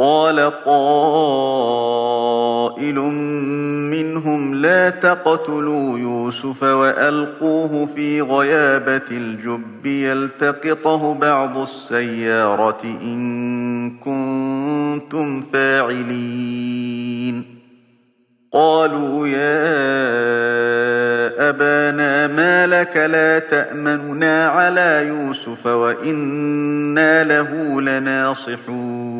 قال قائل منهم لا تقتلوا يوسف وألقوه في غيابة الجب يلتقطه بعض السيارة إن كنتم فاعلين. قالوا يا أبانا ما لك لا تأمننا على يوسف وإنا له لناصحون.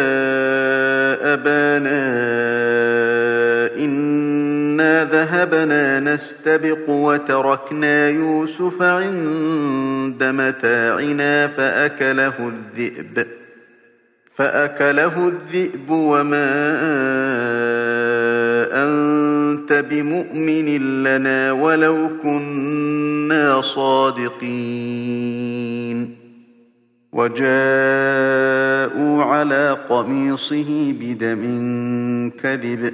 نستبق وتركنا يوسف عند متاعنا فأكله الذئب. فأكله الذئب وما أنت بمؤمن لنا ولو كنا صادقين. وجاءوا على قميصه بدم كذب.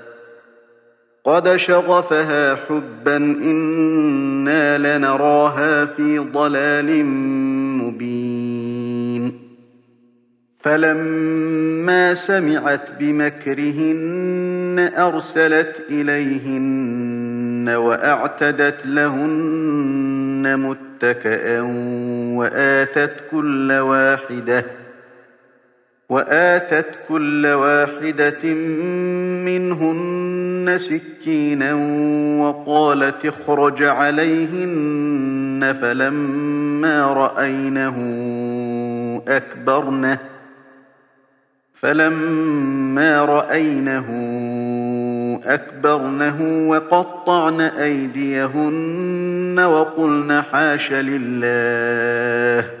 قد شغفها حبا إنا لنراها في ضلال مبين فلما سمعت بمكرهن أرسلت إليهن وأعتدت لهن متكئا وآتت كل واحدة وآتت كل واحدة منهن سكينا وقالت اخرج عليهن فلما رأينه أكبرنه فلما رأينه أكبرنه وقطعن أيديهن وقلن حاش لله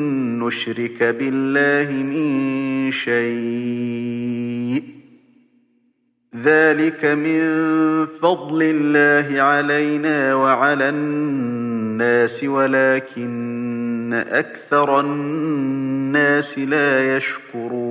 نشرك بالله من شيء. ذلك من فضل الله علينا وعلى الناس ولكن أكثر الناس لا يشكرون.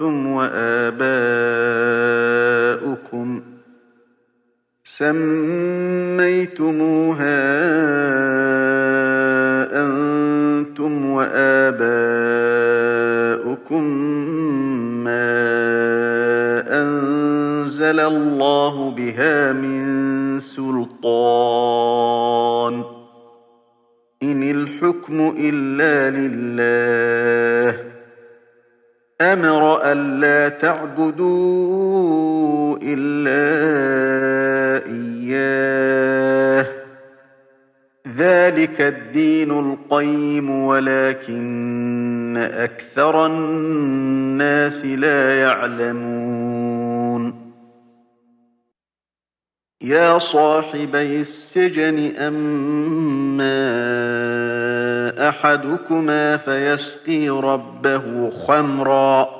أنتم وآباؤكم سميتموها أنتم وآباؤكم ما أنزل الله بها من سلطان الحكم إلا ألا تعبدوا إلا إياه. ذلك الدين القيم ولكن أكثر الناس لا يعلمون. يا صاحبي السجن أما أحدكما فيسقي ربه خمرا.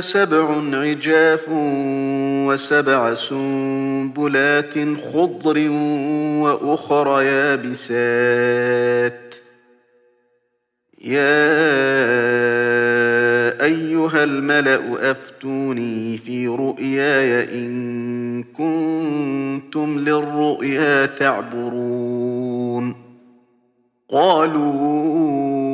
سبع عجاف وسبع سنبلات خضر وأخر يابسات. يا أيها الملأ أفتوني في رؤياي إن كنتم للرؤيا تعبرون. قالوا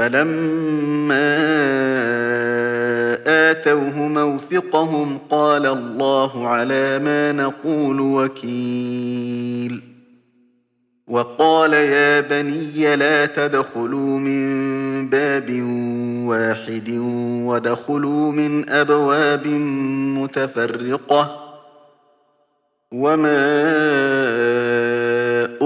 فلما آتوه موثقهم قال الله على ما نقول وكيل. وقال يا بني لا تدخلوا من باب واحد ودخلوا من أبواب متفرقة. وما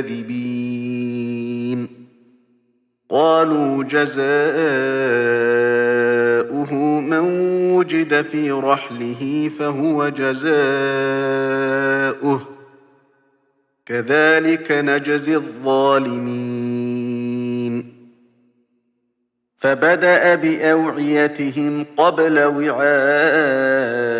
كاذبين قالوا جزاؤه من وجد في رحله فهو جزاؤه. كذلك نجزي الظالمين. فبدأ بأوعيتهم قبل وعاء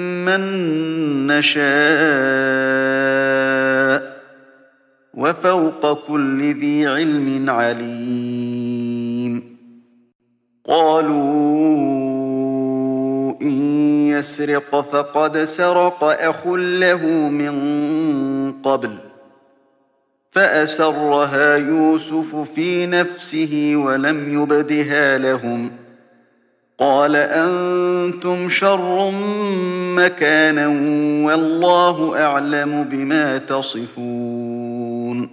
من نشاء وفوق كل ذي علم عليم قالوا إن يسرق فقد سرق أخ له من قبل فأسرها يوسف في نفسه ولم يبدها لهم قال أنتم شر مكانا والله أعلم بما تصفون.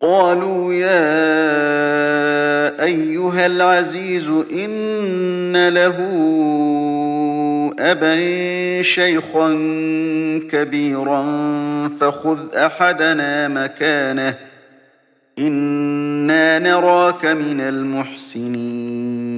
قالوا يا أيها العزيز إن له أبا شيخا كبيرا فخذ أحدنا مكانه إنا نراك من المحسنين.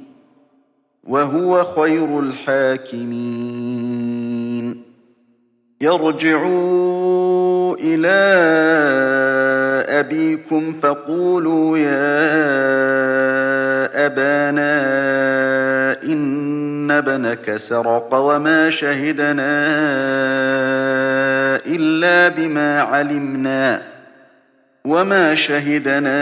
وهو خير الحاكمين. يرجعوا إلى أبيكم فقولوا يا أبانا إن ابنك سرق وما شهدنا إلا بما علمنا وما شهدنا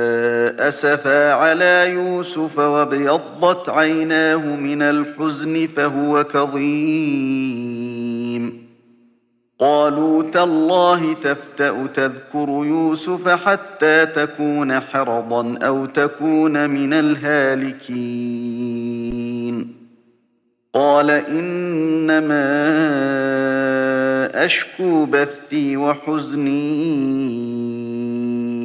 أسفا على يوسف وابيضت عيناه من الحزن فهو كظيم. قالوا تالله تفتأ تذكر يوسف حتى تكون حرضا أو تكون من الهالكين. قال إنما أشكو بثي وحزني.